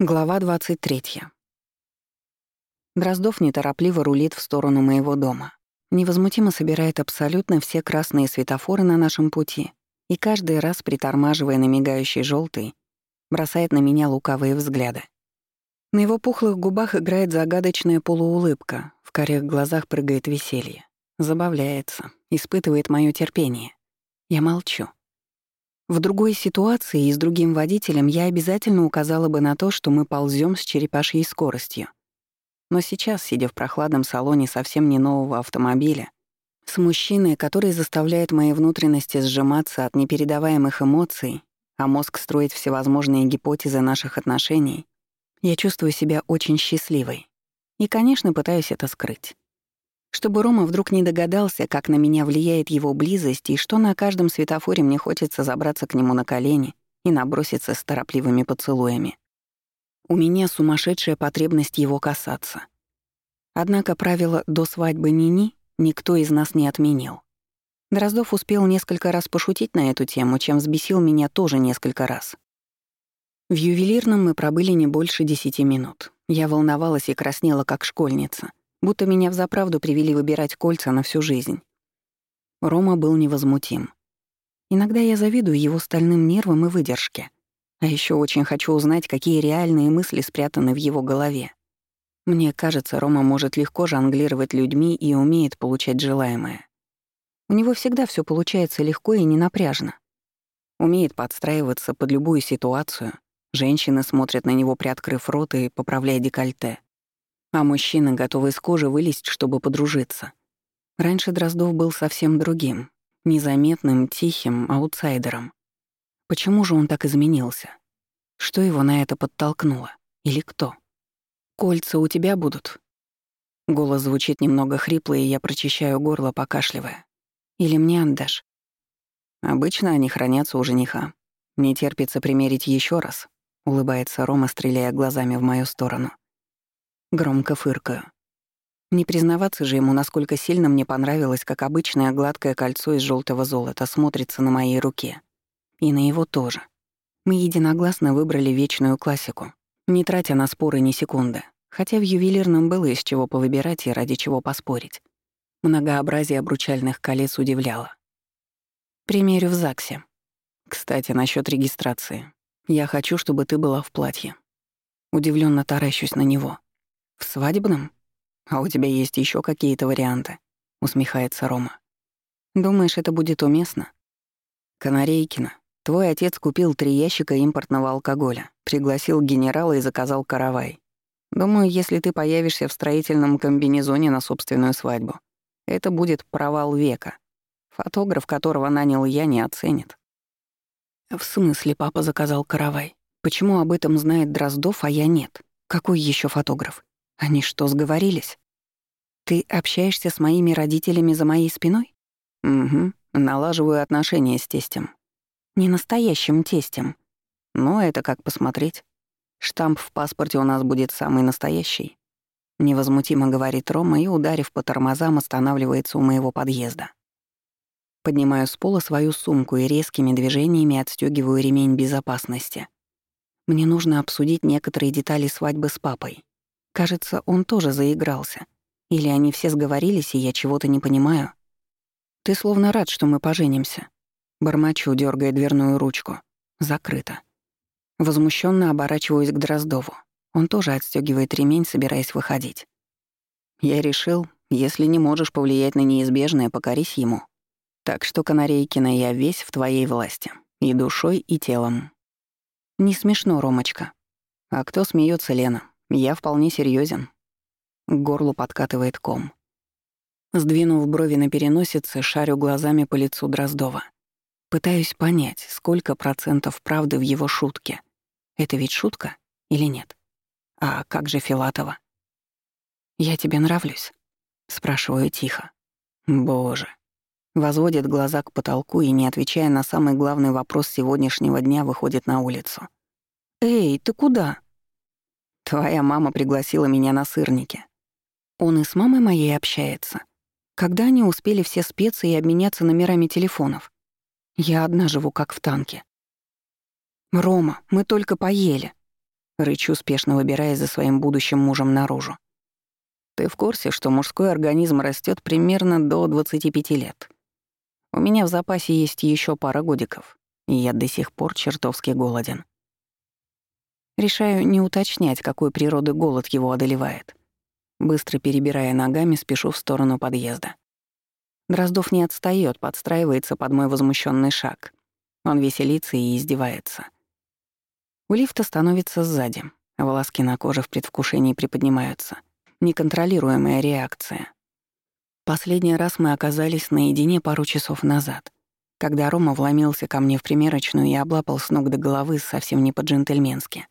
Глава 23. Дроздов неторопливо рулит в сторону моего дома. Невозмутимо собирает абсолютно все красные светофоры на нашем пути и каждый раз, притормаживая на мигающий желтый, бросает на меня лукавые взгляды. На его пухлых губах играет загадочная полуулыбка, в корях глазах прыгает веселье. Забавляется, испытывает мое терпение. Я молчу. В другой ситуации и с другим водителем я обязательно указала бы на то, что мы ползем с черепашьей скоростью. Но сейчас, сидя в прохладном салоне совсем не нового автомобиля, с мужчиной, который заставляет мои внутренности сжиматься от непередаваемых эмоций, а мозг строит всевозможные гипотезы наших отношений, я чувствую себя очень счастливой. И, конечно, пытаюсь это скрыть чтобы Рома вдруг не догадался, как на меня влияет его близость и что на каждом светофоре мне хочется забраться к нему на колени и наброситься с торопливыми поцелуями. У меня сумасшедшая потребность его касаться. Однако правило «до свадьбы ни-ни» никто из нас не отменил. Дроздов успел несколько раз пошутить на эту тему, чем взбесил меня тоже несколько раз. В ювелирном мы пробыли не больше десяти минут. Я волновалась и краснела, как школьница — будто меня взаправду привели выбирать кольца на всю жизнь. Рома был невозмутим. Иногда я завидую его стальным нервам и выдержке. А еще очень хочу узнать, какие реальные мысли спрятаны в его голове. Мне кажется, Рома может легко жонглировать людьми и умеет получать желаемое. У него всегда все получается легко и ненапряжно. Умеет подстраиваться под любую ситуацию. Женщины смотрят на него, приоткрыв рот и поправляя декольте. А мужчина готов из кожи вылезть, чтобы подружиться. Раньше Дроздов был совсем другим, незаметным, тихим аутсайдером. Почему же он так изменился? Что его на это подтолкнуло? Или кто? «Кольца у тебя будут?» Голос звучит немного хрипло, и я прочищаю горло, покашливая. «Или мне отдашь?» Обычно они хранятся у жениха. Не терпится примерить еще раз, улыбается Рома, стреляя глазами в мою сторону. Громко фыркаю. Не признаваться же ему, насколько сильно мне понравилось, как обычное гладкое кольцо из желтого золота смотрится на моей руке. И на его тоже. Мы единогласно выбрали вечную классику, не тратя на споры ни секунды, хотя в ювелирном было из чего повыбирать и ради чего поспорить. Многообразие обручальных колец удивляло. Примерю в ЗАГСе. Кстати, насчет регистрации. Я хочу, чтобы ты была в платье. Удивленно таращусь на него. «В свадебном? А у тебя есть еще какие-то варианты?» — усмехается Рома. «Думаешь, это будет уместно?» «Канарейкина, твой отец купил три ящика импортного алкоголя, пригласил генерала и заказал каравай. Думаю, если ты появишься в строительном комбинезоне на собственную свадьбу, это будет провал века. Фотограф, которого нанял я, не оценит». «В смысле папа заказал каравай? Почему об этом знает Дроздов, а я нет? Какой еще фотограф?» Они что, сговорились? Ты общаешься с моими родителями за моей спиной? Угу. Налаживаю отношения с тестем. Не настоящим тестем. Но это как посмотреть. Штамп в паспорте у нас будет самый настоящий. Невозмутимо говорит Рома и, ударив по тормозам, останавливается у моего подъезда. Поднимаю с пола свою сумку и резкими движениями отстегиваю ремень безопасности. Мне нужно обсудить некоторые детали свадьбы с папой. Кажется, он тоже заигрался. Или они все сговорились, и я чего-то не понимаю. Ты словно рад, что мы поженимся. Бормочу, дергая дверную ручку. Закрыто. Возмущенно оборачиваюсь к Дроздову. Он тоже отстегивает ремень, собираясь выходить. Я решил, если не можешь повлиять на неизбежное, покорись ему. Так что, Канарейкина, я весь в твоей власти. И душой, и телом. Не смешно, Ромочка. А кто смеется, Лена? Я вполне серьезен. К горлу подкатывает ком. Сдвинув брови на переносице, шарю глазами по лицу Дроздова. Пытаюсь понять, сколько процентов правды в его шутке. Это ведь шутка или нет? А как же Филатова? «Я тебе нравлюсь?» — спрашиваю тихо. «Боже». Возводит глаза к потолку и, не отвечая на самый главный вопрос сегодняшнего дня, выходит на улицу. «Эй, ты куда?» Твоя мама пригласила меня на сырники. Он и с мамой моей общается. Когда они успели все спеться и обменяться номерами телефонов? Я одна живу, как в танке. «Рома, мы только поели». Рычу, спешно выбираясь за своим будущим мужем наружу. Ты в курсе, что мужской организм растет примерно до 25 лет? У меня в запасе есть еще пара годиков, и я до сих пор чертовски голоден. Решаю не уточнять, какой природы голод его одолевает. Быстро перебирая ногами, спешу в сторону подъезда. Дроздов не отстаёт, подстраивается под мой возмущенный шаг. Он веселится и издевается. У лифта становится сзади, волоски на коже в предвкушении приподнимаются. Неконтролируемая реакция. Последний раз мы оказались наедине пару часов назад, когда Рома вломился ко мне в примерочную и облапал с ног до головы совсем не по-джентльменски.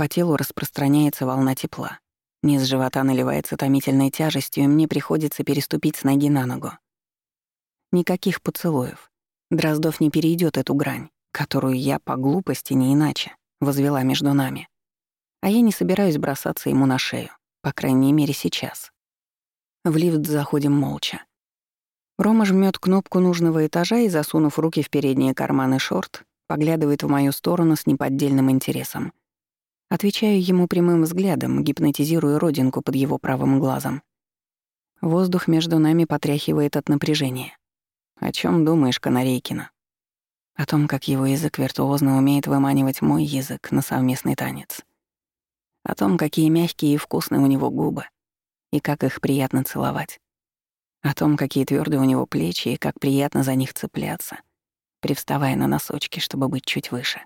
По телу распространяется волна тепла. Низ живота наливается томительной тяжестью, и мне приходится переступить с ноги на ногу. Никаких поцелуев. Дроздов не перейдет эту грань, которую я, по глупости, не иначе, возвела между нами. А я не собираюсь бросаться ему на шею, по крайней мере, сейчас. В лифт заходим молча. Рома жмет кнопку нужного этажа и, засунув руки в передние карманы шорт, поглядывает в мою сторону с неподдельным интересом. Отвечаю ему прямым взглядом, гипнотизируя родинку под его правым глазом. Воздух между нами потряхивает от напряжения. «О чем думаешь, Канарейкина?» О том, как его язык виртуозно умеет выманивать мой язык на совместный танец. О том, какие мягкие и вкусные у него губы, и как их приятно целовать. О том, какие твердые у него плечи и как приятно за них цепляться, привставая на носочки, чтобы быть чуть выше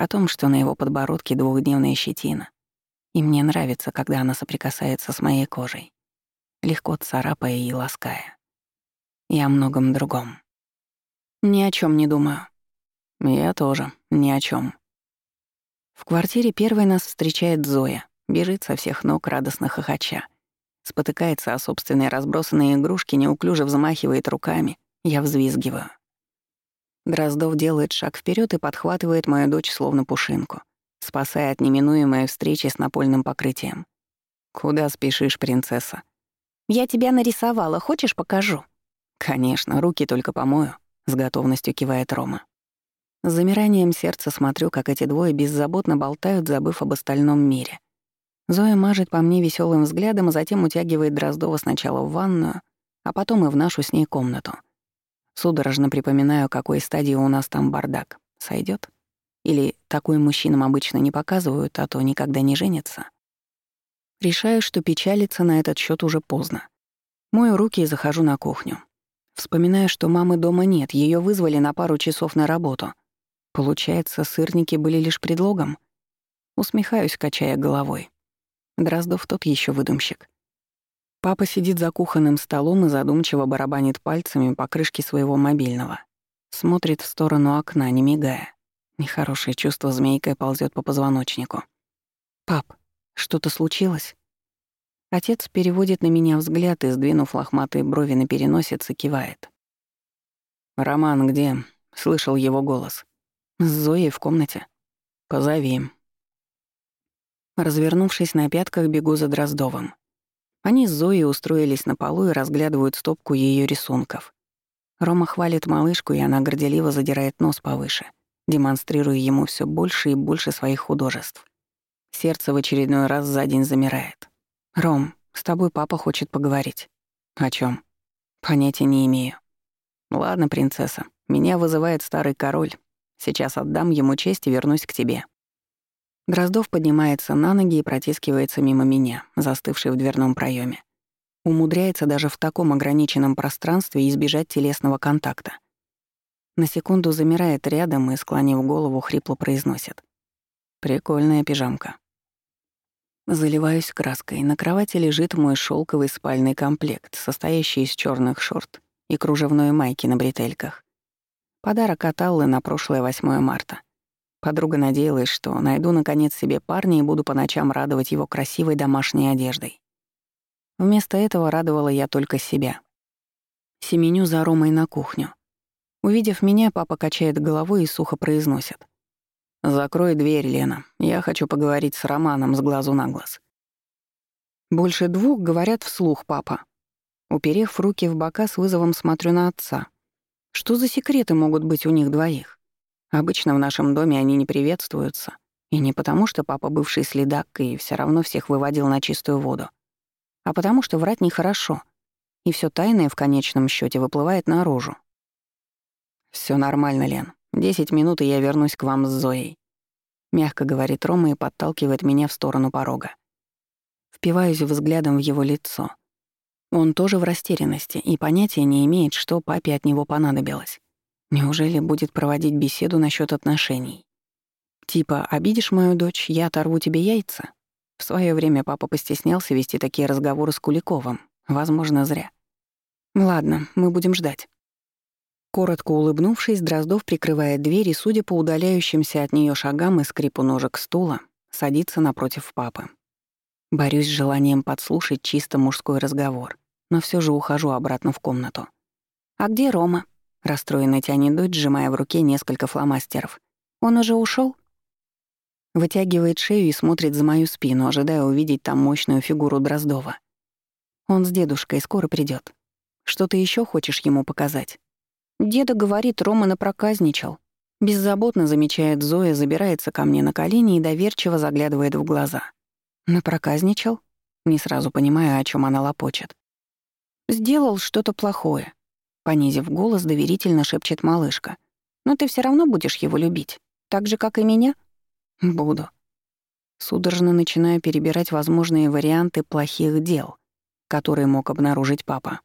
о том, что на его подбородке двухдневная щетина, и мне нравится, когда она соприкасается с моей кожей, легко царапая и лаская. И о многом другом. Ни о чем не думаю. Я тоже ни о чем. В квартире первой нас встречает Зоя, бежит со всех ног радостно хохоча. Спотыкается о собственные разбросанные игрушки, неуклюже взмахивает руками. Я взвизгиваю. Дроздов делает шаг вперед и подхватывает мою дочь словно пушинку, спасая от неминуемой встречи с напольным покрытием. «Куда спешишь, принцесса?» «Я тебя нарисовала, хочешь, покажу?» «Конечно, руки только помою», — с готовностью кивает Рома. С замиранием сердца смотрю, как эти двое беззаботно болтают, забыв об остальном мире. Зоя мажет по мне веселым взглядом, а затем утягивает Дроздова сначала в ванную, а потом и в нашу с ней комнату — Судорожно припоминаю, какой стадии у нас там бардак. Сойдет? Или такой мужчинам обычно не показывают, а то никогда не женятся? Решаю, что печалиться на этот счет уже поздно. Мою руки и захожу на кухню. Вспоминаю, что мамы дома нет, ее вызвали на пару часов на работу. Получается, сырники были лишь предлогом? Усмехаюсь, качая головой. Дроздов тот еще выдумщик. Папа сидит за кухонным столом и задумчиво барабанит пальцами по крышке своего мобильного. Смотрит в сторону окна, не мигая. Нехорошее чувство змейкой ползет по позвоночнику. «Пап, что-то случилось?» Отец переводит на меня взгляд и, сдвинув лохматые брови на переносице, кивает. «Роман где?» — слышал его голос. «С Зоей в комнате. Позови». Развернувшись на пятках, бегу за Дроздовым. Они с Зоей устроились на полу и разглядывают стопку ее рисунков. Рома хвалит малышку, и она горделиво задирает нос повыше, демонстрируя ему все больше и больше своих художеств. Сердце в очередной раз за день замирает. «Ром, с тобой папа хочет поговорить». «О чем? «Понятия не имею». «Ладно, принцесса, меня вызывает старый король. Сейчас отдам ему честь и вернусь к тебе». Дроздов поднимается на ноги и протискивается мимо меня, застывший в дверном проеме. Умудряется даже в таком ограниченном пространстве избежать телесного контакта. На секунду замирает рядом и, склонив голову, хрипло произносит. «Прикольная пижамка». Заливаюсь краской. На кровати лежит мой шелковый спальный комплект, состоящий из черных шорт и кружевной майки на бретельках. Подарок от Аллы на прошлое 8 марта — Подруга надеялась, что найду наконец себе парня и буду по ночам радовать его красивой домашней одеждой. Вместо этого радовала я только себя. Семеню за Ромой на кухню. Увидев меня, папа качает головой и сухо произносит. «Закрой дверь, Лена. Я хочу поговорить с Романом с глазу на глаз». Больше двух говорят вслух папа. Уперев руки в бока, с вызовом смотрю на отца. Что за секреты могут быть у них двоих? Обычно в нашем доме они не приветствуются, И не потому, что папа бывший следак и все равно всех выводил на чистую воду, а потому что врать нехорошо, и все тайное в конечном счете выплывает наружу. Все нормально, Лен. Десять минут, и я вернусь к вам с Зоей. Мягко говорит Рома и подталкивает меня в сторону порога. Впиваюсь взглядом в его лицо. Он тоже в растерянности и понятия не имеет, что папе от него понадобилось. Неужели будет проводить беседу насчет отношений? Типа, обидишь мою дочь, я оторву тебе яйца? В свое время папа постеснялся вести такие разговоры с Куликовым. Возможно, зря. Ладно, мы будем ждать. Коротко улыбнувшись, Дроздов прикрывает дверь и, судя по удаляющимся от нее шагам и скрипу ножек стула, садится напротив папы. Борюсь с желанием подслушать чисто мужской разговор, но все же ухожу обратно в комнату. «А где Рома?» — расстроенно тянет дочь, сжимая в руке несколько фломастеров. «Он уже ушел? Вытягивает шею и смотрит за мою спину, ожидая увидеть там мощную фигуру Дроздова. Он с дедушкой скоро придет. Что ты еще хочешь ему показать? Деда говорит, Рома напроказничал. Беззаботно замечает Зоя, забирается ко мне на колени и доверчиво заглядывает в глаза. Напроказничал? Не сразу понимаю, о чем она лопочет. Сделал что-то плохое. Понизив голос, доверительно шепчет малышка. Но ты все равно будешь его любить. Так же, как и меня? Буду. Судорожно начинаю перебирать возможные варианты плохих дел, которые мог обнаружить папа.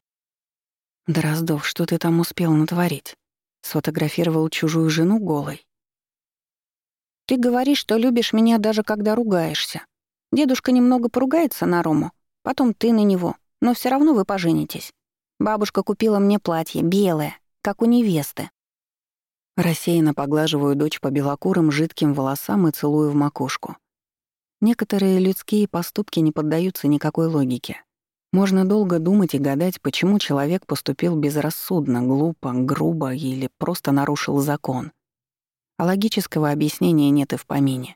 «Дроздов, что ты там успел натворить? Сфотографировал чужую жену голой?» «Ты говоришь, что любишь меня даже когда ругаешься. Дедушка немного поругается на Рому, потом ты на него, но все равно вы поженитесь. Бабушка купила мне платье, белое, как у невесты. Рассеянно поглаживаю дочь по белокурым жидким волосам и целую в макушку. Некоторые людские поступки не поддаются никакой логике. Можно долго думать и гадать, почему человек поступил безрассудно, глупо, грубо или просто нарушил закон. А логического объяснения нет и в помине.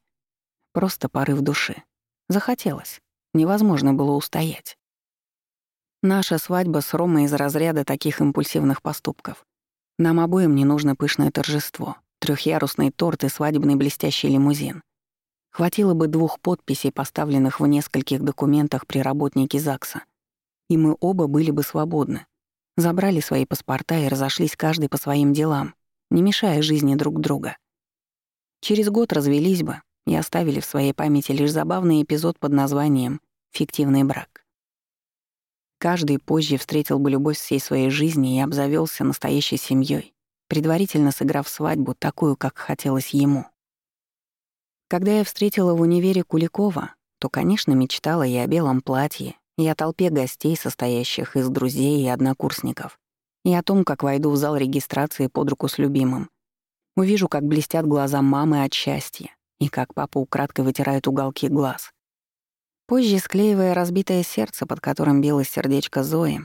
Просто порыв души. Захотелось. Невозможно было устоять. Наша свадьба с Ромой из разряда таких импульсивных поступков. Нам обоим не нужно пышное торжество, трехъярусный торт и свадебный блестящий лимузин. Хватило бы двух подписей, поставленных в нескольких документах при работнике ЗАГСа. И мы оба были бы свободны. Забрали свои паспорта и разошлись каждый по своим делам, не мешая жизни друг друга. Через год развелись бы и оставили в своей памяти лишь забавный эпизод под названием «Фиктивный брак». Каждый позже встретил бы любовь всей своей жизни и обзавелся настоящей семьей, предварительно сыграв свадьбу такую, как хотелось ему. Когда я встретила в универе Куликова, то, конечно, мечтала и о белом платье, и о толпе гостей, состоящих из друзей и однокурсников, и о том, как войду в зал регистрации под руку с любимым. Увижу, как блестят глаза мамы от счастья, и как папа украдкой вытирает уголки глаз — Позже, склеивая разбитое сердце, под которым билось сердечко Зои,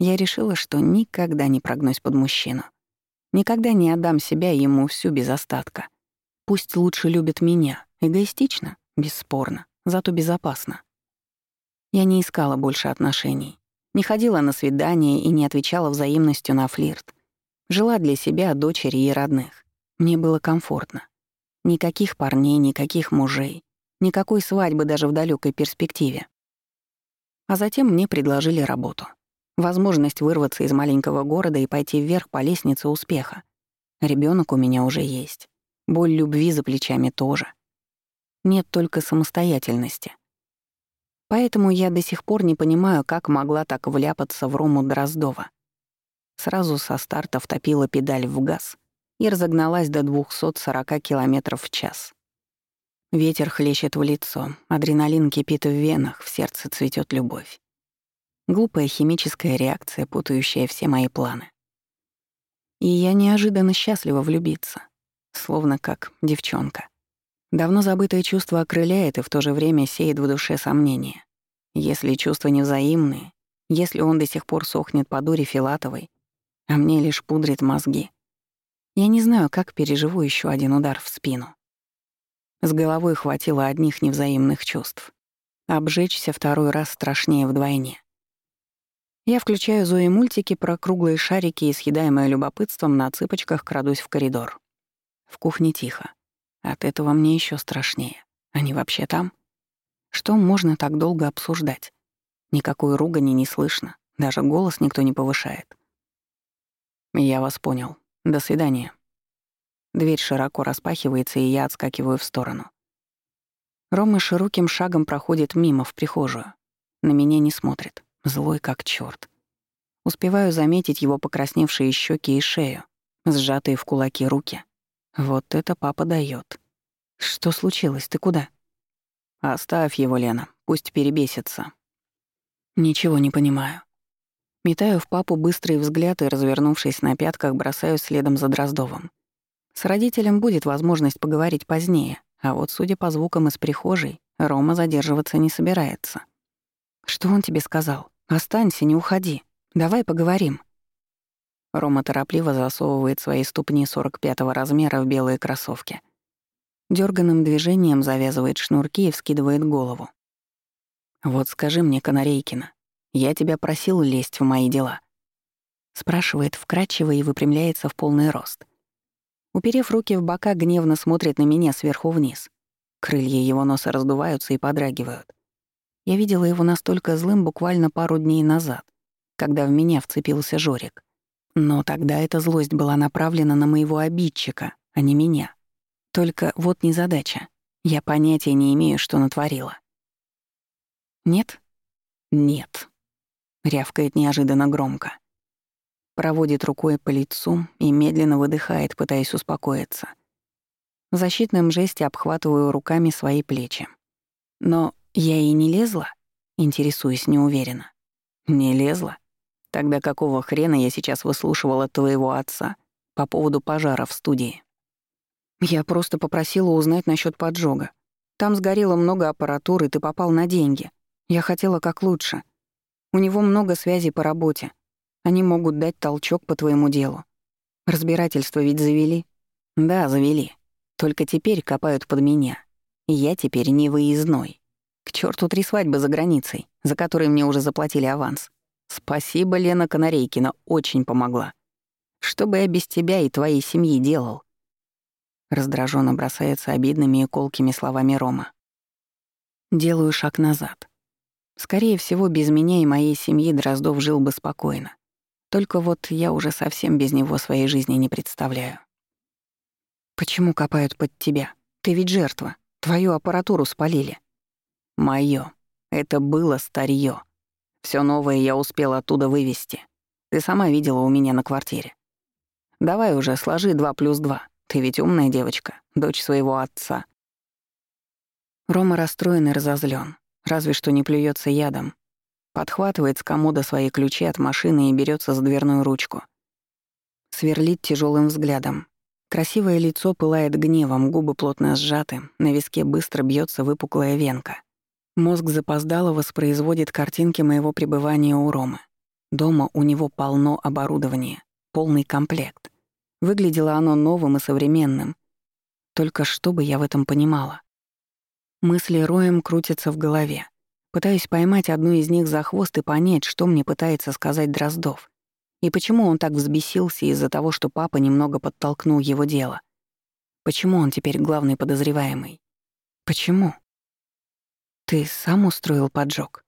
я решила, что никогда не прогнусь под мужчину. Никогда не отдам себя ему всю без остатка. Пусть лучше любит меня. Эгоистично? Бесспорно. Зато безопасно. Я не искала больше отношений. Не ходила на свидания и не отвечала взаимностью на флирт. Жила для себя, дочери и родных. Мне было комфортно. Никаких парней, никаких мужей. Никакой свадьбы даже в далекой перспективе. А затем мне предложили работу. Возможность вырваться из маленького города и пойти вверх по лестнице успеха. Ребенок у меня уже есть. Боль любви за плечами тоже. Нет только самостоятельности. Поэтому я до сих пор не понимаю, как могла так вляпаться в Рому Дроздова. Сразу со старта втопила педаль в газ и разогналась до 240 км в час. Ветер хлещет в лицо, адреналин кипит в венах, в сердце цветет любовь. Глупая химическая реакция, путающая все мои планы. И я неожиданно счастлива влюбиться, словно как девчонка. Давно забытое чувство окрыляет и в то же время сеет в душе сомнения. Если чувства невзаимные, если он до сих пор сохнет по дуре Филатовой, а мне лишь пудрит мозги, я не знаю, как переживу еще один удар в спину. С головой хватило одних невзаимных чувств. Обжечься второй раз страшнее вдвойне. Я включаю Зои мультики про круглые шарики и, съедаемое любопытством, на цыпочках крадусь в коридор. В кухне тихо. От этого мне еще страшнее. Они вообще там? Что можно так долго обсуждать? Никакой ругани не слышно, даже голос никто не повышает. Я вас понял. До свидания. Дверь широко распахивается, и я отскакиваю в сторону. Рома широким шагом проходит мимо в прихожую. На меня не смотрит, злой как чёрт. Успеваю заметить его покрасневшие щеки и шею, сжатые в кулаки руки. Вот это папа даёт. Что случилось? Ты куда? Оставь его, Лена, пусть перебесится. Ничего не понимаю. Метаю в папу быстрый взгляд и, развернувшись на пятках, бросаю следом за Дроздовым. С родителем будет возможность поговорить позднее, а вот, судя по звукам из прихожей, Рома задерживаться не собирается. «Что он тебе сказал? Останься, не уходи. Давай поговорим». Рома торопливо засовывает свои ступни 45-го размера в белые кроссовки. Дёрганным движением завязывает шнурки и вскидывает голову. «Вот скажи мне, Канарейкина, я тебя просил лезть в мои дела?» Спрашивает вкрадчиво и выпрямляется в полный рост. Уперев руки в бока, гневно смотрит на меня сверху вниз. Крылья его носа раздуваются и подрагивают. Я видела его настолько злым буквально пару дней назад, когда в меня вцепился Жорик. Но тогда эта злость была направлена на моего обидчика, а не меня. Только вот незадача. Я понятия не имею, что натворила. «Нет?» «Нет», — рявкает неожиданно громко. Проводит рукой по лицу и медленно выдыхает, пытаясь успокоиться. В защитном жесте обхватываю руками свои плечи. Но я и не лезла, интересуюсь неуверенно. Не лезла? Тогда какого хрена я сейчас выслушивала твоего отца по поводу пожара в студии? Я просто попросила узнать насчет поджога. Там сгорело много аппаратуры, ты попал на деньги. Я хотела как лучше. У него много связей по работе. Они могут дать толчок по твоему делу. Разбирательство ведь завели? Да, завели. Только теперь копают под меня. И я теперь не выездной. К черту три свадьбы за границей, за которые мне уже заплатили аванс. Спасибо, Лена Канарейкина, очень помогла. Что бы я без тебя и твоей семьи делал? Раздраженно бросается обидными и колкими словами Рома. Делаю шаг назад. Скорее всего, без меня и моей семьи Дроздов жил бы спокойно. Только вот я уже совсем без него своей жизни не представляю. Почему копают под тебя? Ты ведь жертва. Твою аппаратуру спалили. Моё. Это было старье. Все новое я успел оттуда вывести. Ты сама видела у меня на квартире. Давай уже, сложи два плюс два. Ты ведь умная девочка, дочь своего отца. Рома расстроен и разозлен разве что не плюется ядом. Подхватывает с комода свои ключи от машины и берется за дверную ручку. Сверлит тяжелым взглядом. Красивое лицо пылает гневом, губы плотно сжаты, на виске быстро бьется выпуклая венка. Мозг запоздало воспроизводит картинки моего пребывания у Ромы. Дома у него полно оборудования, полный комплект. Выглядело оно новым и современным. Только что бы я в этом понимала? Мысли роем крутятся в голове. Пытаюсь поймать одну из них за хвост и понять, что мне пытается сказать Дроздов. И почему он так взбесился из-за того, что папа немного подтолкнул его дело. Почему он теперь главный подозреваемый? Почему? Ты сам устроил поджог?